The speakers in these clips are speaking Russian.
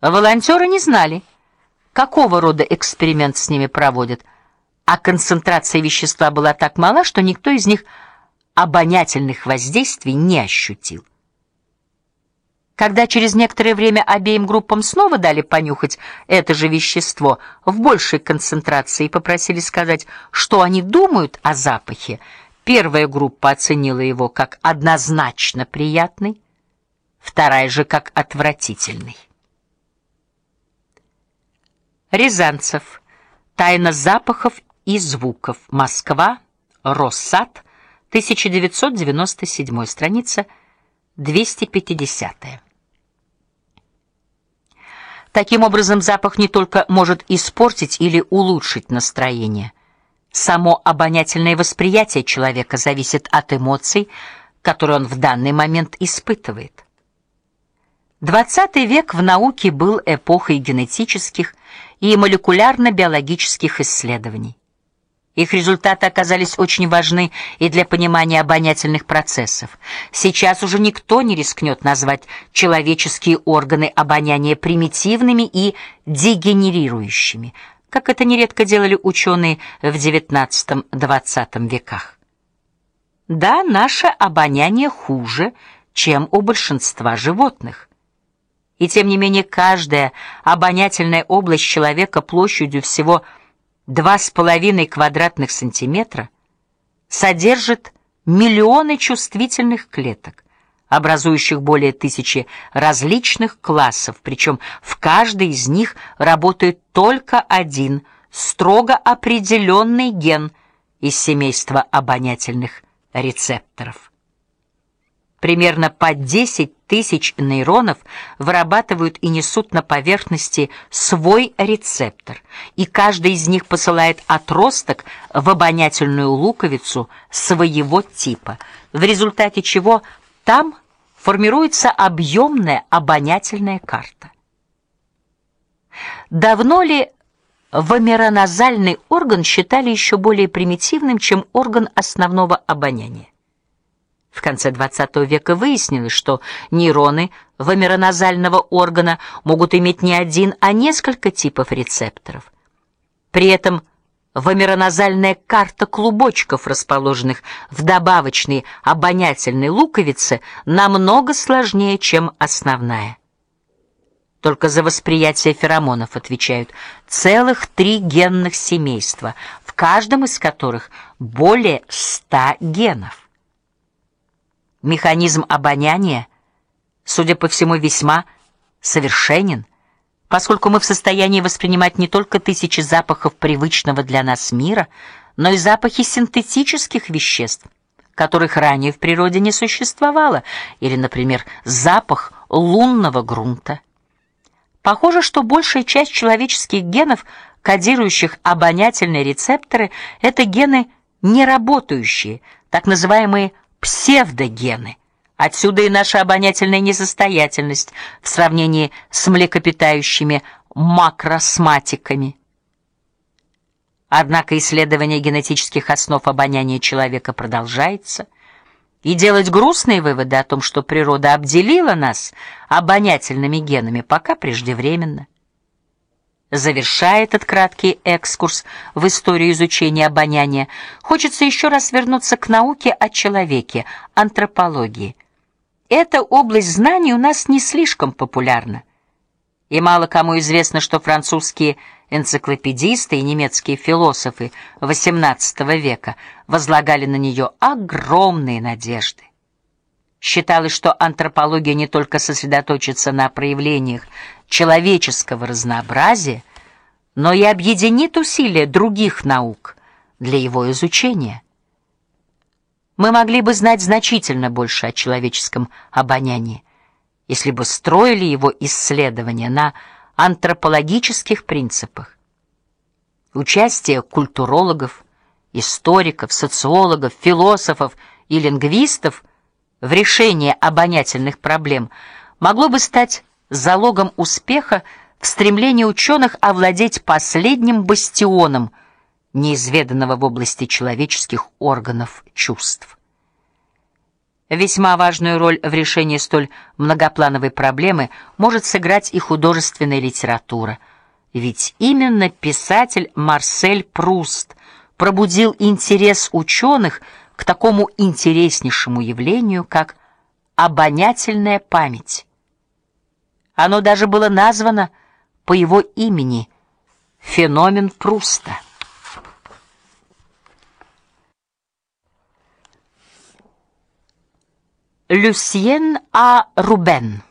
Волонтеры не знали, какого рода эксперимент с ними проводят, а концентрация вещества была так мала, что никто из них обонятельных воздействий не ощутил. Когда через некоторое время обеим группам снова дали понюхать это же вещество в большей концентрации и попросили сказать, что они думают о запахе, первая группа оценила его как однозначно приятный, вторая же как отвратительный. Рязанцев. Тайна запахов и звуков. Москва. Россад. 1997 страница 250. Таким образом, запах не только может испортить или улучшить настроение. Само обонятельное восприятие человека зависит от эмоций, которые он в данный момент испытывает. XX век в науке был эпохой генетических и молекулярно-биологических исследований. Их результаты оказались очень важны и для понимания обонятельных процессов. Сейчас уже никто не рискнет назвать человеческие органы обоняния примитивными и дегенерирующими, как это нередко делали ученые в XIX-XX веках. Да, наше обоняние хуже, чем у большинства животных. И тем не менее каждая обонятельная область человека площадью всего два с половиной квадратных сантиметра содержит миллионы чувствительных клеток, образующих более тысячи различных классов, причем в каждой из них работает только один строго определенный ген из семейства обонятельных рецепторов. Примерно по 10 тысяч нейронов вырабатывают и несут на поверхности свой рецептор, и каждый из них посылает отросток в обонятельную луковицу своего типа, в результате чего там формируется объемная обонятельная карта. Давно ли вомероназальный орган считали еще более примитивным, чем орган основного обоняния? В конце XX века выяснилось, что нейроны вомероназального органа могут иметь не один, а несколько типов рецепторов. При этом вомероназальная карта клубочков, расположенных в добавочной обонятельной луковице, намного сложнее, чем основная. Только за восприятие феромонов отвечают целых три генных семейства, в каждом из которых более ста генов. Механизм обоняния, судя по всему, весьма совершенен, поскольку мы в состоянии воспринимать не только тысячи запахов привычного для нас мира, но и запахи синтетических веществ, которых ранее в природе не существовало, или, например, запах лунного грунта. Похоже, что большая часть человеческих генов, кодирующих обонятельные рецепторы, это гены неработающие, так называемые псевдогены. Отсюда и наша обонятельная несостоятельность в сравнении с млекопитающими макросматиками. Однако исследование генетических основ обоняния человека продолжается, и делать грустные выводы о том, что природа обделила нас обонятельными генами, пока преждевременно. Завершая этот краткий экскурс в историю изучения обоняния, хочется еще раз вернуться к науке о человеке, антропологии. Эта область знаний у нас не слишком популярна. И мало кому известно, что французские энциклопедисты и немецкие философы XVIII века возлагали на нее огромные надежды. Считалось, что антропология не только сосредоточится на проявлениях человеческого разнообразия, но и объединит усилия других наук для его изучения. Мы могли бы знать значительно больше о человеческом обонянии, если бы строили его исследования на антропологических принципах. Участие культурологов, историков, социологов, философов и лингвистов в решении обонятельных проблем могло бы стать залогом успеха в стремлении ученых овладеть последним бастионом неизведанного в области человеческих органов чувств. Весьма важную роль в решении столь многоплановой проблемы может сыграть и художественная литература. Ведь именно писатель Марсель Пруст пробудил интерес ученых к такому интереснейшему явлению, как обонятельная память. Оно даже было названо по его имени феномен Пруста. Люсьен А. Рубен.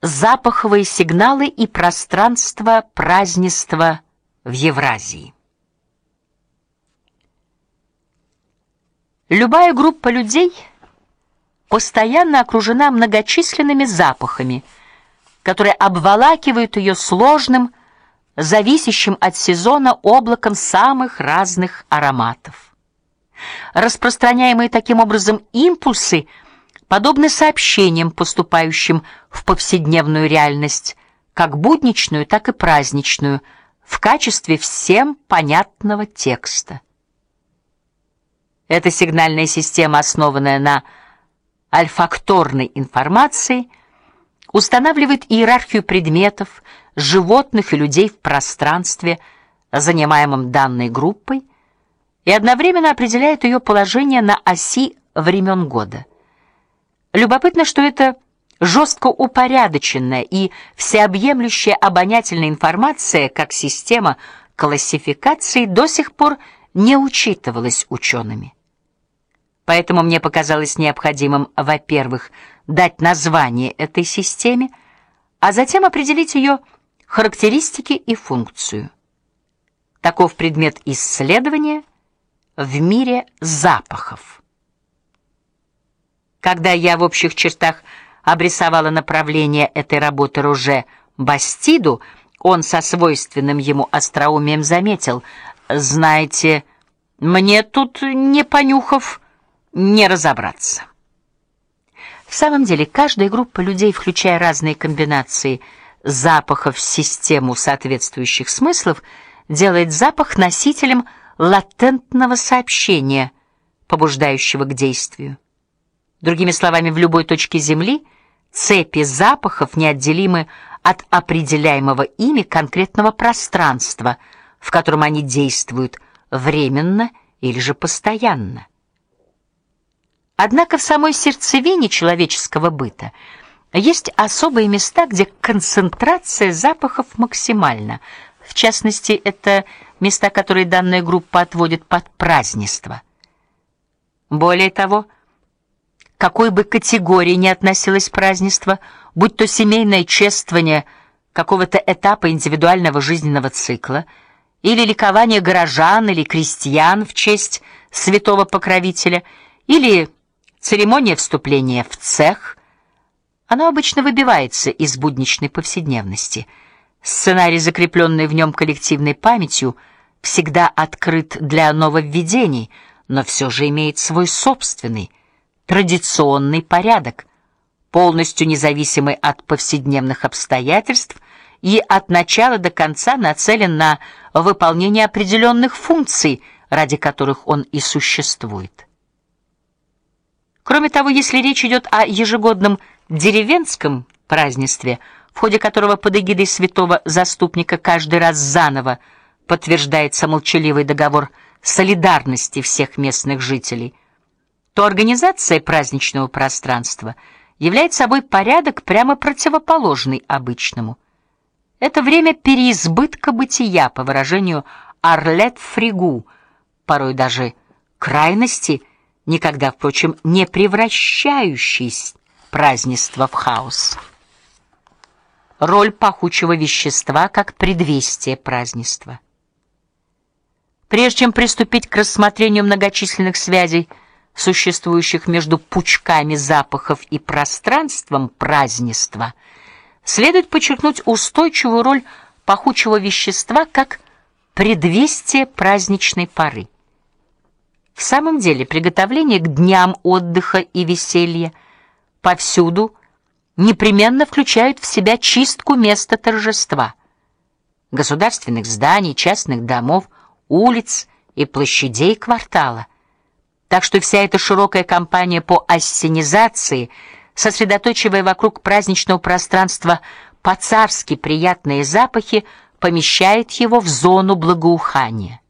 Запаховые сигналы и пространство празднества в Евразии. Любая группа людей постоянно окружена многочисленными запахами, которые обволакивают ее сложным, зависящим от сезона облаком самых разных ароматов. Распространяемые таким образом импульсы подобны сообщениям, поступающим в повседневную реальность, как будничную, так и праздничную, в качестве всем понятного текста. Эта сигнальная система, основанная на альфакторной информации, устанавливает иерархию предметов, животных и людей в пространстве, занимаемом данной группой, и одновременно определяет ее положение на оси времен года. Любопытно, что это жестко упорядоченная и всеобъемлющая обонятельная информация, как система классификации, до сих пор не учитывалась учеными. Поэтому мне показалось необходимым, во-первых, дать название этой системе, а затем определить ее характеристики и функцию. Таков предмет исследования в мире запахов. Когда я в общих чертах обрисовала направление этой работы Роже Бастиду, он со свойственным ему остроумием заметил: "Знаете, мне тут не понюхав не разобраться". В самом деле, каждая группа людей, включая разные комбинации запахов в систему соответствующих смыслов, делает запах носителем латентного сообщения, побуждающего к действию. Другими словами, в любой точке Земли цепи запахов неотделимы от определяемого ими конкретного пространства, в котором они действуют временно или же постоянно. Однако в самой сердцевине человеческого быта есть особые места, где концентрация запахов максимальна. В частности, это места, которые данная группа отводит под празднество. Более того, какой бы категории ни относилось празднество, будь то семейное чествование какого-то этапа индивидуального жизненного цикла, или ликование горожан или крестьян в честь святого покровителя, или церемония вступления в цех, оно обычно выбивается из будничной повседневности. Сценарий, закрепленный в нем коллективной памятью, всегда открыт для нововведений, но все же имеет свой собственный традиционный порядок, полностью независимый от повседневных обстоятельств и от начала до конца нацелен на выполнение определенных функций, ради которых он и существует. Кроме того, если речь идет о ежегодном деревенском празднестве, в ходе которого под эгидой святого заступника каждый раз заново подтверждается молчаливый договор солидарности всех местных жителей, то организация праздничного пространства является собой порядок прямо противоположный обычному. Это время переизбытка бытия, по выражению Арлет Фригу, порой даже крайности, никогда, впрочем, не превращающийся празднество в хаос. Роль пахучего вещества как предвестие празднества. Прежде чем приступить к рассмотрению многочисленных связей, существующих между пучками запахов и пространством празднества, следует подчеркнуть устойчивую роль пахучего вещества как предвестие праздничной поры. В самом деле, приготовление к дням отдыха и веселья повсюду непременно включают в себя чистку места торжества, государственных зданий, частных домов, улиц и площадей квартала. Так что вся эта широкая кампания по ассенизации, сосредотачивая вокруг праздничного пространства по-царски приятные запахи, помещает его в зону благоухания.